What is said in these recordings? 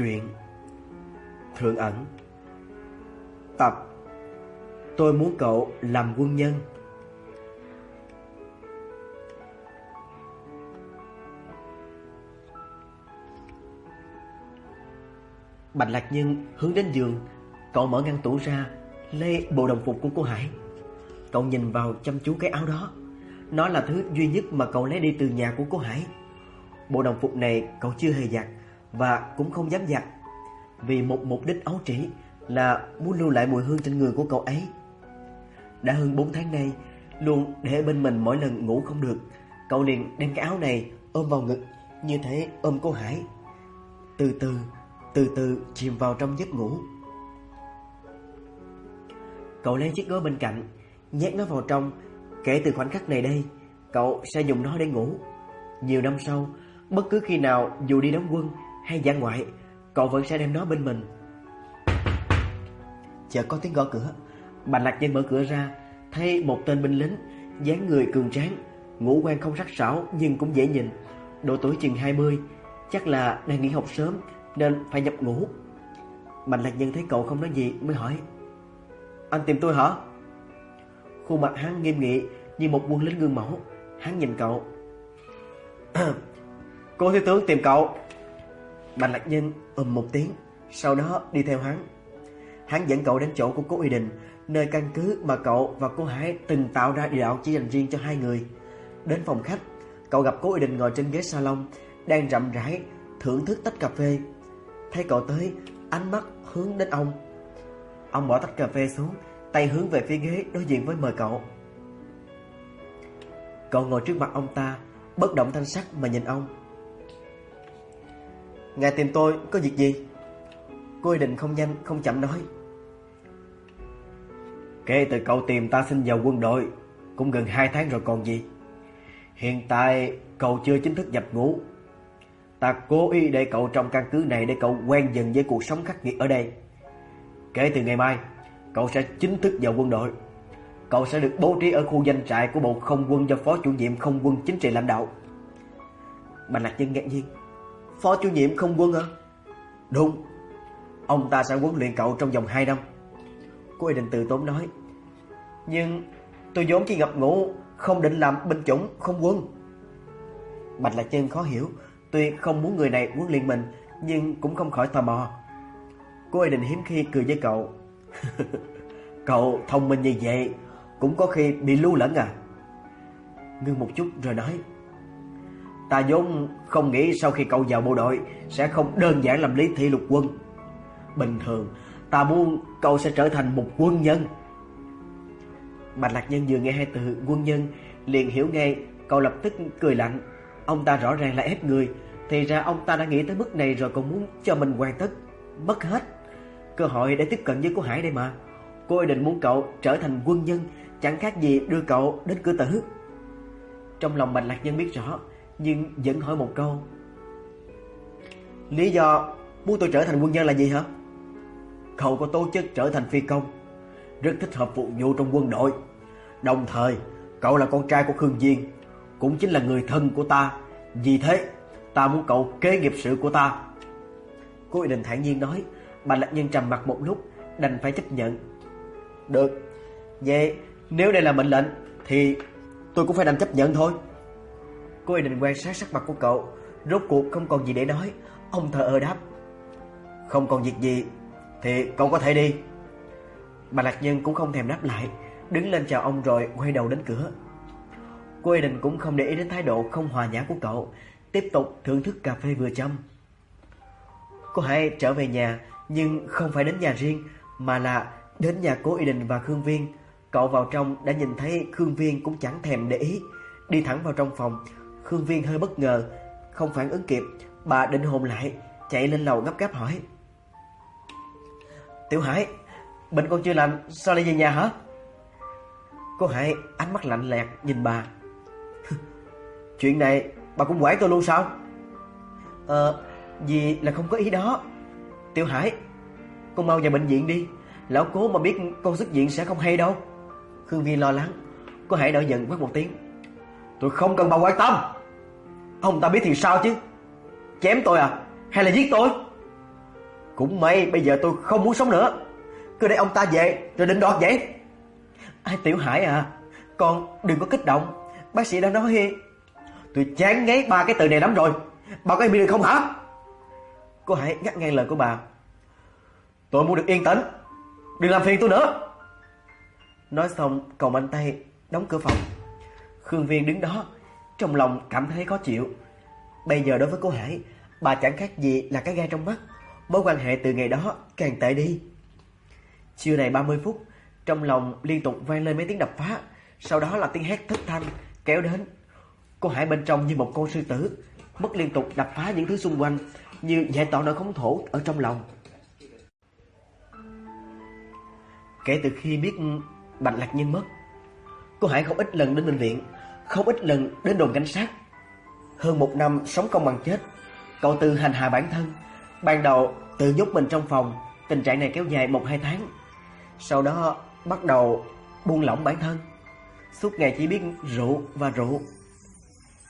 Truyện, Thượng ẩn. Tập, Tôi muốn cậu làm quân nhân. Bạch Lạc Nhân hướng đến giường, Cậu mở ngăn tủ ra Lấy bộ đồng phục của cô Hải. Cậu nhìn vào chăm chú cái áo đó. Nó là thứ duy nhất mà cậu lấy đi từ nhà của cô Hải. Bộ đồng phục này cậu chưa hề giặt. Và cũng không dám giặt Vì một mục đích ấu trĩ Là muốn lưu lại mùi hương trên người của cậu ấy. Đã hơn 4 tháng nay, Luôn để bên mình mỗi lần ngủ không được, Cậu liền đem cái áo này ôm vào ngực Như thế ôm cô Hải. Từ từ Từ từ chìm vào trong giấc ngủ. Cậu lấy chiếc gối bên cạnh, Nhét nó vào trong. Kể từ khoảnh khắc này đây, Cậu sẽ dùng nó để ngủ. Nhiều năm sau, Bất cứ khi nào dù đi đóng quân hay giã ngoại, Cậu vẫn sẽ đem nó bên mình. Chợt có tiếng gõ cửa. Bạch Lạc Nhân mở cửa ra, Thấy một tên binh lính, dáng người cường tráng, Ngũ quan không sắc sảo nhưng cũng dễ nhìn. Độ tuổi chừng 20 Chắc là đang nghỉ học sớm Nên phải nhập ngủ Bạch Lạc Nhân thấy cậu không nói gì mới hỏi, Anh tìm tôi hả? Khuôn mặt hắn nghiêm nghị Như một quân lính gương mẫu. Hắn nhìn cậu, Cô thiếu tướng tìm cậu. Bạch Lạc Nhân ầm một tiếng, Sau đó đi theo hắn. Hắn dẫn cậu đến chỗ của cố Uy Đình, Nơi căn cứ mà cậu và cô Hải Từng tạo ra địa đạo chỉ dành riêng cho hai người. Đến phòng khách, Cậu gặp cố Uy Đình ngồi trên ghế salon, Đang rậm rãi thưởng thức tách cà phê. Thấy cậu tới, Ánh mắt hướng đến ông. Ông bỏ tách cà phê xuống, Tay hướng về phía ghế đối diện với mời cậu. Cậu ngồi trước mặt ông ta, Bất động thanh sắc mà nhìn ông. Ngài tìm tôi, có việc gì? Cô định không nhanh, không chậm nói. Kể từ cậu tìm ta xin vào quân đội, Cũng gần 2 tháng rồi còn gì. Hiện tại, cậu chưa chính thức nhập ngũ. Ta cố ý để cậu trong căn cứ này Để cậu quen dần với cuộc sống khắc nghiệt ở đây. Kể từ ngày mai, Cậu sẽ chính thức vào quân đội. Cậu sẽ được bố trí ở khu danh trại Của bộ không quân do phó chủ nhiệm không quân chính trị lãnh đạo. Bạch Lạc Nhân ngạc nhiên. Phó chủ nhiệm không quân hả? Đúng. Ông ta sẽ huấn luyện cậu trong vòng 2 năm. Cô Y định từ tốn nói. Nhưng tôi vốn chỉ ngập ngủ, Không định làm binh chủng, không quân. Bạch Lạc Chân khó hiểu. Tuy không muốn người này huấn luyện mình, Nhưng cũng không khỏi tò mò. Cô Y định hiếm khi cười với cậu. Cậu thông minh như vậy, Cũng có khi bị lưu lẫn à? Ngưng một chút rồi nói. Ta vốn không nghĩ sau khi cậu vào bộ đội Sẽ không đơn giản làm lý thị lục quân. Bình thường, Ta muốn cậu sẽ trở thành một quân nhân. Bạch Lạc Nhân vừa nghe hai từ quân nhân, Liền hiểu ngay, Cậu lập tức cười lạnh. Ông ta rõ ràng là ép người, Thì ra ông ta đã nghĩ tới mức này rồi còn muốn cho mình hoàn tất. Mất hết, Cơ hội để tiếp cận với cô Hải đây mà. Cô ấy định muốn cậu trở thành quân nhân, Chẳng khác gì đưa cậu đến cửa tử. Trong lòng Bạch Lạc Nhân biết rõ nhưng vẫn hỏi một câu. Lý do muốn tôi trở thành quân nhân là gì hả? Cậu có tố chất trở thành phi công. Rất thích hợp phục vụ trong quân đội. Đồng thời, Cậu là con trai của Khương Diên. Cũng chính là người thân của ta. Vì thế, ta muốn cậu kế nghiệp sự của ta. Cô ý định thản nhiên nói. Bà Lạc Nhân trầm mặt một lúc, Đành phải chấp nhận. Được. Vậy, nếu đây là mệnh lệnh, Thì tôi cũng phải đành chấp nhận thôi. Cô ý định quan sát sắc mặt của cậu. Rốt cuộc không còn gì để nói. Ông thờ ơ đáp. Không còn việc gì, Thì cậu có thể đi. Bà Lạc Nhân cũng không thèm đáp lại. Đứng lên chào ông rồi quay đầu đến cửa. Cô Eden cũng không để ý đến thái độ không hòa nhã của cậu. Tiếp tục thưởng thức cà phê vừa chăm Cô hãy trở về nhà, Nhưng không phải đến nhà riêng, Mà là đến nhà cố Eden và Khương Viên. Cậu vào trong đã nhìn thấy Khương Viên cũng chẳng thèm để ý. Đi thẳng vào trong phòng Khương Viên hơi bất ngờ, Không phản ứng kịp. Bà định hồn lại, Chạy lên lầu gấp gáp hỏi. Tiểu Hải, Bệnh con chưa lành, Sao lại về nhà hả? Cô Hải ánh mắt lạnh lẹt nhìn bà. Chuyện này bà cũng quản tôi luôn sao? Ờ Vì là không có ý đó. Tiểu Hải, Con mau vào bệnh viện đi. Lão cố mà biết con xuất viện sẽ không hay đâu. Khương Viên lo lắng. Cô Hải nổi giận quát một tiếng. Tôi không cần bà quan tâm. Ông ta biết thì sao chứ Chém tôi à Hay là giết tôi Cũng may bây giờ tôi không muốn sống nữa. Cứ để ông ta về rồi định đoạt vậy. Ai Tiểu Hải à, con đừng có kích động. Bác sĩ đã nói Tôi chán ngấy ba cái từ này lắm rồi. Bà có im được không hả? Cô Hải ngắt ngang lời của bà. Tôi muốn được yên tĩnh. Đừng làm phiền tôi nữa. Nói xong cầu mạnh tay đóng cửa phòng. Khương Viên đứng đó, trong lòng cảm thấy khó chịu. Bây giờ đối với cô Hải, bà chẳng khác gì là cái gai trong mắt. Mối quan hệ từ ngày đó càng tệ đi. Chiều này 30 phút, trong lòng liên tục vang lên mấy tiếng đập phá, sau đó là tiếng hét thất thanh kéo đến. Cô Hải bên trong như một con sư tử, mất liên tục đập phá những thứ xung quanh, như giải tỏa nỗi khống thổ ở trong lòng. Kể từ khi biết Bạch Lạc nhân mất, cô Hải không ít lần đến bệnh viện, không ít lần đến đồn cảnh sát. Hơn một năm sống công bằng chết, cậu tự hành hạ bản thân. Ban đầu tự nhốt mình trong phòng, tình trạng này kéo dài một hai tháng. Sau đó bắt đầu buông lỏng bản thân, suốt ngày chỉ biết rượu và rượu.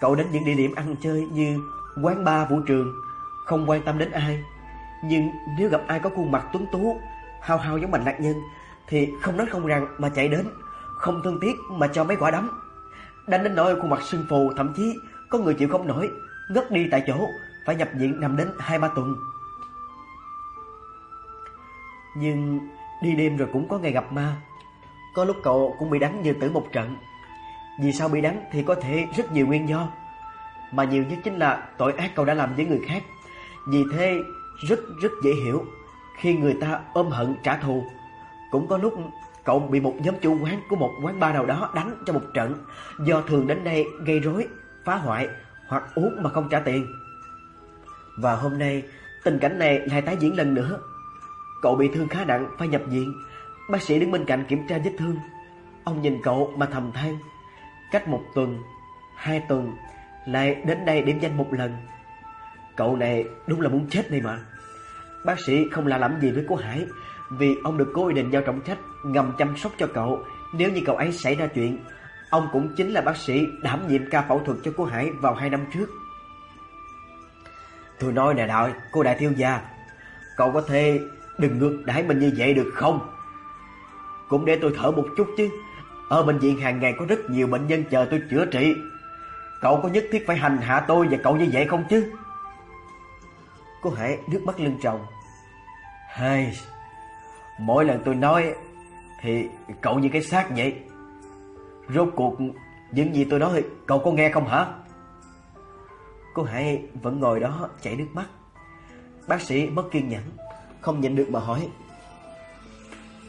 Cậu đến những địa điểm ăn chơi như quán bar vũ trường, không quan tâm đến ai. Nhưng nếu gặp ai có khuôn mặt tuấn tú, hao hao giống mình nạn Nhân, thì không nói không rằng mà chạy đến, không thương tiếc mà cho mấy quả đấm. Đánh đến nỗi khuôn mặt sưng phù, thậm chí có người chịu không nổi, ngất đi tại chỗ, phải nhập viện nằm đến 2-3 tuần. Nhưng đi đêm rồi cũng có ngày gặp ma. Có lúc cậu cũng bị đánh như tử một trận. Vì sao bị đánh thì có thể rất nhiều nguyên do. Mà nhiều nhất chính là tội ác cậu đã làm với người khác. Vì thế rất rất dễ hiểu khi người ta ôm hận trả thù. Cũng có lúc cậu bị một nhóm chủ quán của một quán bar nào đó đánh cho một trận do thường đến đây gây rối, phá hoại hoặc uống mà không trả tiền. Và hôm nay tình cảnh này lại tái diễn lần nữa. Cậu bị thương khá nặng phải nhập viện. Bác sĩ đứng bên cạnh kiểm tra vết thương. Ông nhìn cậu mà thầm than. Cách một tuần, hai tuần lại đến đây điểm danh một lần. Cậu này đúng là muốn chết đây mà. Bác sĩ không lạ lắm gì với cô Hải vì ông được cô ý định giao trọng trách ngầm chăm sóc cho cậu nếu như cậu ấy xảy ra chuyện. Ông cũng chính là bác sĩ đảm nhiệm ca phẫu thuật cho cô Hải vào hai năm trước. Tôi nói nè đại, cô đại thiếu gia, cậu có thể đừng ngược đãi mình như vậy được không? Cũng để tôi thở một chút chứ. Ở bệnh viện hàng ngày có rất nhiều bệnh nhân chờ tôi chữa trị. Cậu có nhất thiết phải hành hạ tôi và cậu như vậy không chứ? Cô Hải nước mắt lưng tròng. Hay, mỗi lần tôi nói thì cậu như cái xác vậy. Rốt cuộc những gì tôi nói cậu có nghe không hả? Cô Hải vẫn ngồi đó chảy nước mắt. Bác sĩ mất kiên nhẫn, không nhịn được mà hỏi.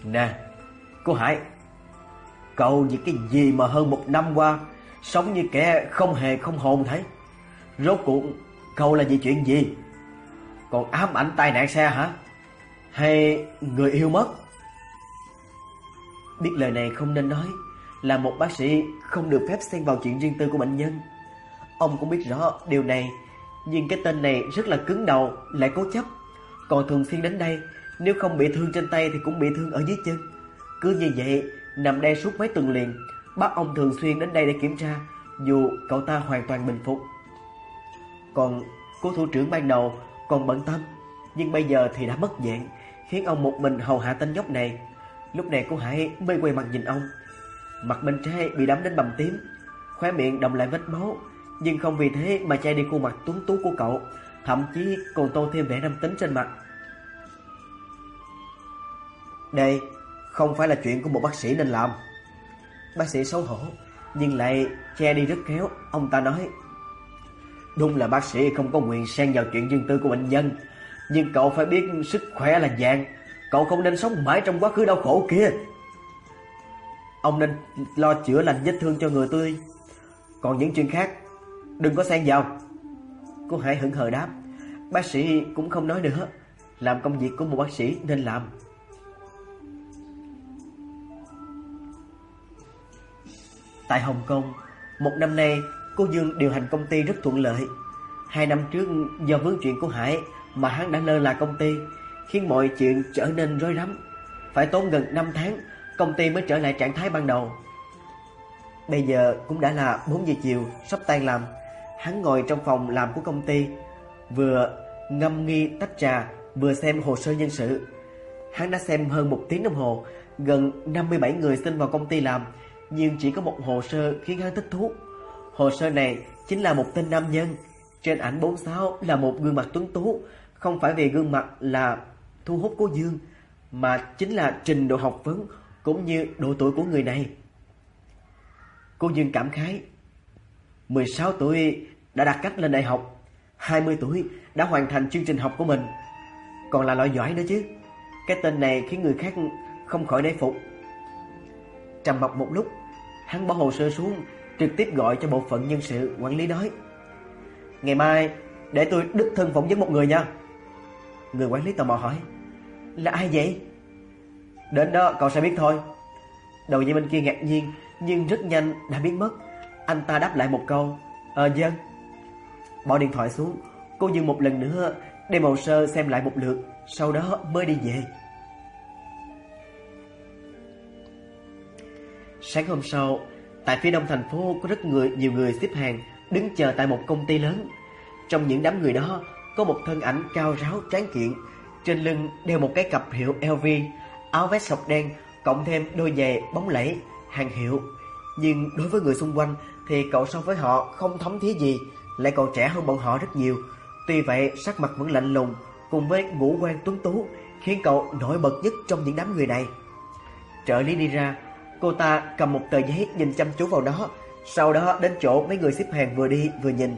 Nè, cô Hải, cậu vì cái gì mà hơn một năm qua sống như kẻ không hề không hồn thế? Rốt cuộc cậu là vì chuyện gì? Còn ám ảnh tai nạn xe hả? Hay người yêu mất? Biết lời này không nên nói, là một bác sĩ không được phép xen vào chuyện riêng tư của bệnh nhân. Ông cũng biết rõ điều này, nhưng cái tên này rất là cứng đầu, lại cố chấp. Còn thường xuyên đến đây, nếu không bị thương trên tay thì cũng bị thương ở dưới chân. Cứ như vậy, nằm đây suốt mấy tuần liền, bác ông thường xuyên đến đây để kiểm tra, dù cậu ta hoàn toàn bình phục. Còn cố thủ trưởng ban đầu còn bận tâm, nhưng bây giờ thì đã mất dạng, khiến ông một mình hầu hạ tên nhóc này. Lúc này cô Hải mới quay mặt nhìn ông. Mặt bên trái bị đấm đến bầm tím, khóe miệng đồng lại vết máu, nhưng không vì thế mà che đi khuôn mặt tuấn tú của cậu, thậm chí còn tô thêm vẻ nam tính trên mặt. Đây không phải là chuyện của một bác sĩ nên làm. Bác sĩ xấu hổ, nhưng lại che đi rất khéo, ông ta nói. Đúng là bác sĩ không có quyền xen vào chuyện riêng tư của bệnh nhân, nhưng cậu phải biết sức khỏe là vàng, cậu không nên sống mãi trong quá khứ đau khổ kia. Ông nên lo chữa lành vết thương cho người tôi. Còn những chuyện khác, Đừng có xen vào. Cô Hải hững hờ đáp. Bác sĩ cũng không nói nữa. Làm công việc của một bác sĩ nên làm. Tại Hồng Kông, Một năm nay, cô Dương điều hành công ty rất thuận lợi. Hai năm trước do vướng chuyện của Hải Mà hắn đã lơ là công ty. Khiến mọi chuyện trở nên rối rắm Phải tốn gần 5 tháng Công ty mới trở lại trạng thái ban đầu Bây giờ cũng đã là 4 giờ chiều Sắp tan làm Hắn ngồi trong phòng làm của công ty Vừa ngâm nghi tách trà vừa xem hồ sơ nhân sự. Hắn đã xem hơn một tiếng đồng hồ, gần 57 người xin vào công ty làm, nhưng chỉ có một hồ sơ khiến hắn thích thú. Hồ sơ này chính là một tên nam nhân. Trên ảnh 46 là một gương mặt tuấn tú, không phải vì gương mặt là thu hút cô Dương, mà chính là trình độ học vấn cũng như độ tuổi của người này. Cô Dương cảm khái, 16 tuổi đã đạt cách lên đại học, 20 tuổi đã hoàn thành chương trình học của mình, còn là loại giỏi nữa chứ. Cái tên này khiến người khác không khỏi nể phục. Trầm mặc một lúc, hắn bỏ hồ sơ xuống, trực tiếp gọi cho bộ phận nhân sự quản lý nói: "Ngày mai để tôi đích thân phỏng vấn một người nha." Người quản lý tò mò hỏi: "Là ai vậy?" "Đến đó cậu sẽ biết thôi." Đầu dây bên kia ngạc nhiên, nhưng rất nhanh đã biến mất. Anh ta đáp lại một câu: "Ờ dân Bỏ điện thoại xuống, cô dừng một lần nữa đem hồ sơ xem lại một lượt, sau đó mới đi về. Sáng hôm sau, tại phía đông thành phố có rất người nhiều người xếp hàng đứng chờ tại một công ty lớn. Trong những đám người đó có một thân ảnh cao ráo tráng kiện, trên lưng đeo một cái cặp hiệu LV, áo vest sọc đen cộng thêm đôi giày bóng lẫy hàng hiệu. Nhưng đối với người xung quanh thì cậu so với họ không thấm thía gì, lại còn trẻ hơn bọn họ rất nhiều. Tuy vậy, sắc mặt vẫn lạnh lùng cùng với ngũ quan tuấn tú khiến cậu nổi bật nhất trong những đám người này. Trợ lý đi ra, cô ta cầm một tờ giấy nhìn chăm chú vào đó, sau đó đến chỗ mấy người xếp hàng vừa đi vừa nhìn.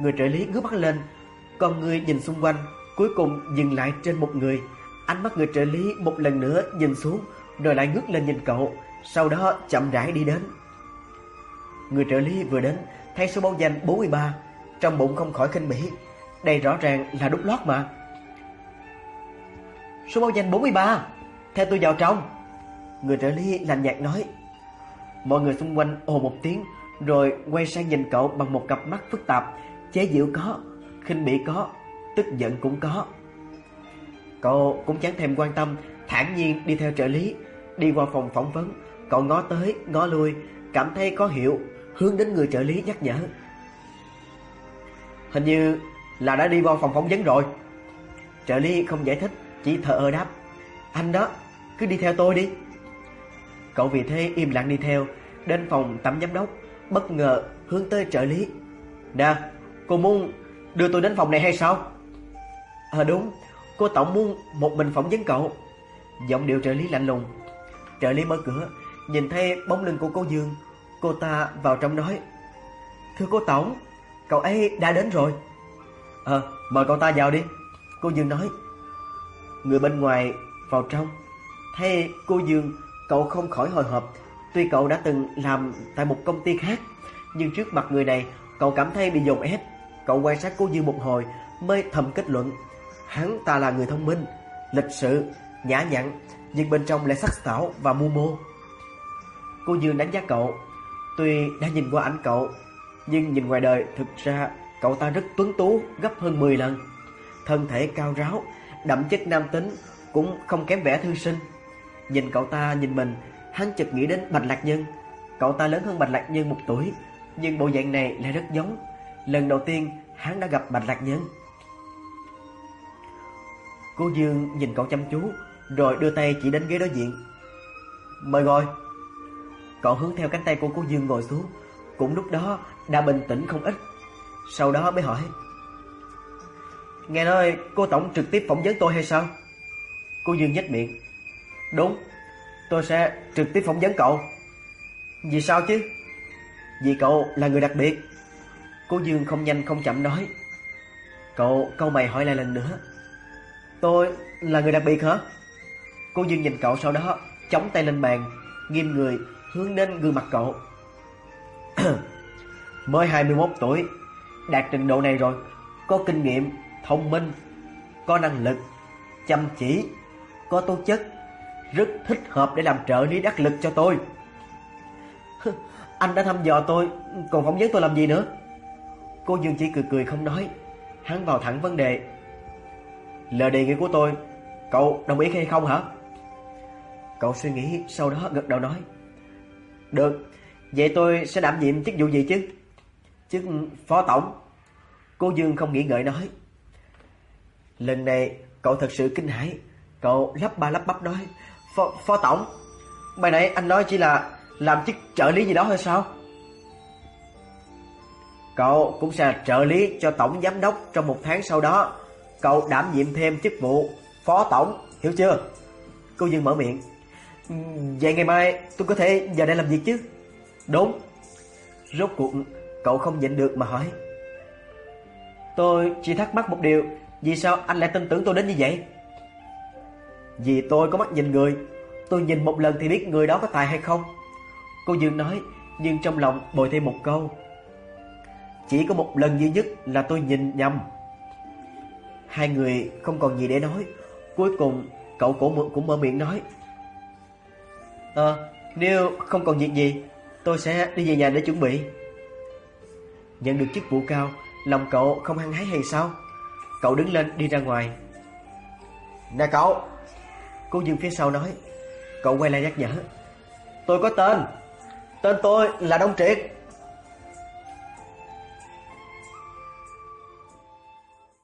Người trợ lý ngước mắt lên, con người nhìn xung quanh, cuối cùng dừng lại trên một người. Ánh mắt người trợ lý một lần nữa nhìn xuống, rồi lại ngước lên nhìn cậu, sau đó chậm rãi đi đến. Người trợ lý vừa đến, thấy số báo danh 43, trong bụng không khỏi khinh bỉ. Đây rõ ràng là đút lót mà. Số báo danh 43, theo tôi vào trong. Người trợ lý lạnh nhạt nói. Mọi người xung quanh ồ một tiếng, rồi quay sang nhìn cậu bằng một cặp mắt phức tạp, chế giễu có, khinh bỉ có, tức giận cũng có. Cậu cũng chẳng thèm quan tâm, thản nhiên đi theo trợ lý, đi qua phòng phỏng vấn, cậu ngó tới, ngó lui, cảm thấy có hiệu hướng đến người trợ lý nhắc nhở. Hình như là đã đi vào phòng phỏng vấn rồi. Trợ lý không giải thích, chỉ thờ ơ đáp. Anh đó, cứ đi theo tôi đi. Cậu vì thế im lặng đi theo, đến phòng tắm giám đốc, bất ngờ hướng tới trợ lý. Nè, cô muốn đưa tôi đến phòng này hay sao? Ờ đúng, cô tổng muốn một mình phỏng vấn cậu. Giọng điệu trợ lý lạnh lùng. Trợ lý mở cửa, nhìn thấy bóng lưng của cô Dương. Cô ta vào trong nói. Thưa cô tổng, cậu ấy đã đến rồi. Ờ, mời cậu ta vào đi. Cô Dương nói. Người bên ngoài vào trong. Thấy cô Dương, cậu không khỏi hồi hộp. Tuy cậu đã từng làm tại một công ty khác, nhưng trước mặt người này, cậu cảm thấy bị dồn ép. Cậu quan sát cô Dương một hồi mới thầm kết luận. Hắn ta là người thông minh, lịch sự, nhã nhặn, nhưng bên trong lại sắc sảo và mưu mô. Cô Dương đánh giá cậu, tuy đã nhìn qua ảnh cậu, nhưng nhìn ngoài đời thực ra cậu ta rất tuấn tú gấp hơn 10 lần. Thân thể cao ráo, đậm chất nam tính, cũng không kém vẻ thư sinh. Nhìn cậu ta nhìn mình, hắn chợt nghĩ đến Bạch Lạc Nhân. Cậu ta lớn hơn Bạch Lạc Nhân một tuổi, nhưng bộ dạng này lại rất giống. Lần đầu tiên hắn đã gặp Bạch Lạc Nhân. Cô Dương nhìn cậu chăm chú, rồi đưa tay chỉ đến ghế đối diện. Mời ngồi. Cậu hướng theo cánh tay của cô Dương ngồi xuống, cũng lúc đó đã bình tĩnh không ít. Sau đó mới hỏi. Nghe nói cô Tổng trực tiếp phỏng vấn tôi hay sao? Cô Dương nhếch miệng. Đúng, tôi sẽ trực tiếp phỏng vấn cậu. Vì sao chứ? Vì cậu là người đặc biệt. Cô Dương không nhanh không chậm nói. Cậu câu mày hỏi lại lần nữa. Tôi là người đặc biệt hả? Cô Dương nhìn cậu sau đó chống tay lên bàn, nghiêm người hướng đến gương mặt cậu. Mới 21 tuổi, đạt trình độ này rồi, có kinh nghiệm, thông minh, có năng lực, chăm chỉ, có tố chất, rất thích hợp để làm trợ lý đắc lực cho tôi. Anh đã thăm dò tôi, còn phỏng vấn tôi làm gì nữa? Cô Dương chỉ cười cười không nói, hắn vào thẳng vấn đề. Lời đề nghị của tôi, cậu đồng ý hay không hả? Cậu suy nghĩ sau đó gật đầu nói. Được, vậy tôi sẽ đảm nhiệm chức vụ gì chứ? Chức phó tổng. Cô Dương không nghĩ ngợi nói. Lần này Cậu thật sự kinh hãi. Cậu lắp ba lắp bắp nói, "Phó phó tổng, bài này anh nói chỉ là làm chức trợ lý gì đó thôi sao?" Cậu cũng sẽ trợ lý cho tổng giám đốc trong một tháng sau đó. Cậu đảm nhiệm thêm chức vụ phó tổng, hiểu chưa? Cô Dương mở miệng. Vậy ngày mai tôi có thể vào đây làm việc chứ? Đúng. Rốt cuộc cậu không nhịn được mà hỏi. Tôi chỉ thắc mắc một điều, vì sao anh lại tin tưởng tôi đến như vậy? Vì tôi có mắt nhìn người, tôi nhìn một lần thì biết người đó có tài hay không. Cô Dương nói, nhưng trong lòng bồi thêm một câu. Chỉ có một lần duy nhất là tôi nhìn nhầm. Hai người không còn gì để nói, cuối cùng cậu cổ cũng mở miệng nói. Ờ, nếu không còn việc gì, tôi sẽ đi về nhà để chuẩn bị. Nhận được chức vụ cao, lòng cậu không hăng hái hay sao? Cậu đứng lên đi ra ngoài. Nè cậu! Cô dừng phía sau nói. Cậu quay lại nhắc nhở. Tôi có tên. Tên tôi là Đông Triệt.